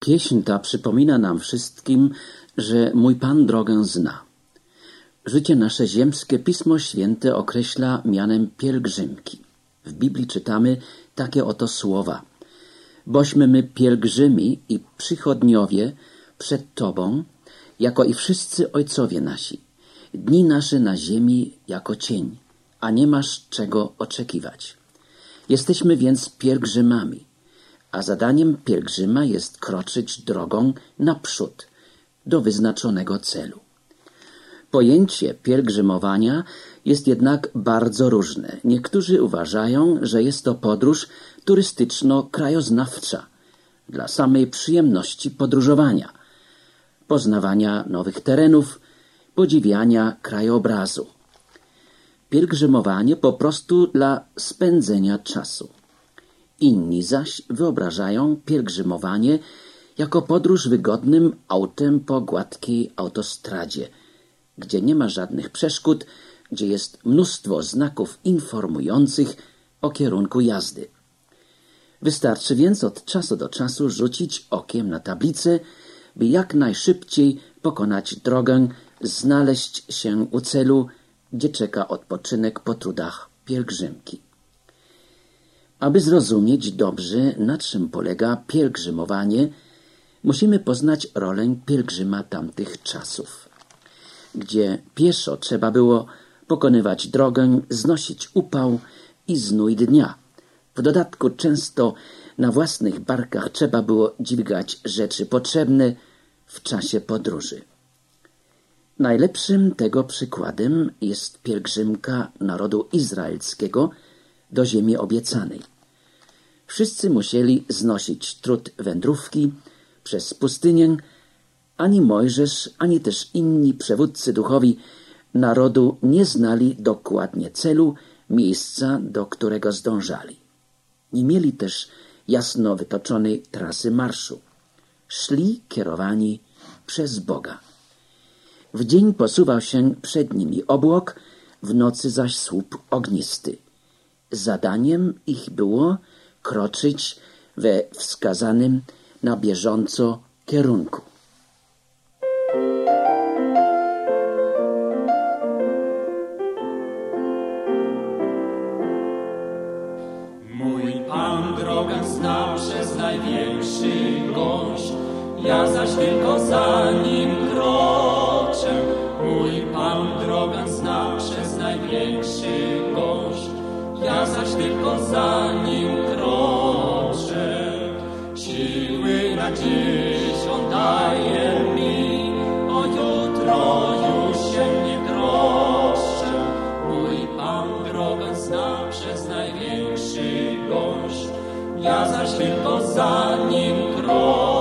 Pieśń ta przypomina nam wszystkim, że mój Pan drogę zna. Życie nasze ziemskie Pismo Święte określa mianem pielgrzymki. W Biblii czytamy takie oto słowa. Bośmy my pielgrzymi i przychodniowie przed Tobą, jako i wszyscy ojcowie nasi. Dni nasze na ziemi jako cień, a nie masz czego oczekiwać. Jesteśmy więc pielgrzymami, a zadaniem pielgrzyma jest kroczyć drogą naprzód, do wyznaczonego celu. Pojęcie pielgrzymowania jest jednak bardzo różne. Niektórzy uważają, że jest to podróż turystyczno-krajoznawcza dla samej przyjemności podróżowania, poznawania nowych terenów, podziwiania krajobrazu. Pielgrzymowanie po prostu dla spędzenia czasu. Inni zaś wyobrażają pielgrzymowanie jako podróż wygodnym autem po gładkiej autostradzie, gdzie nie ma żadnych przeszkód, gdzie jest mnóstwo znaków informujących o kierunku jazdy. Wystarczy więc od czasu do czasu rzucić okiem na tablicę, by jak najszybciej pokonać drogę, znaleźć się u celu, gdzie czeka odpoczynek po trudach pielgrzymki. Aby zrozumieć dobrze, na czym polega pielgrzymowanie, musimy poznać rolę pielgrzyma tamtych czasów, gdzie pieszo trzeba było pokonywać drogę, znosić upał i znój dnia. W dodatku często na własnych barkach trzeba było dźwigać rzeczy potrzebne w czasie podróży. Najlepszym tego przykładem jest pielgrzymka narodu izraelskiego do ziemi obiecanej. Wszyscy musieli znosić trud wędrówki przez pustynię, ani Mojżesz, ani też inni przewódcy duchowi narodu nie znali dokładnie celu, miejsca, do którego zdążali. Nie mieli też jasno wytoczonej trasy marszu. Szli kierowani przez Boga. W dzień posuwał się przed nimi obłok, w nocy zaś słup ognisty. Zadaniem ich było kroczyć we wskazanym na bieżąco kierunku. Mój Pan drogę zna przez największy gość, ja zaś tylko za nim zaś tylko za nim kroczę. Siły na dziś on daje mi, o jutro już się nie troszczę. Mój Pan drogę zna przez największy gość, ja zaś tylko za nim kroczę.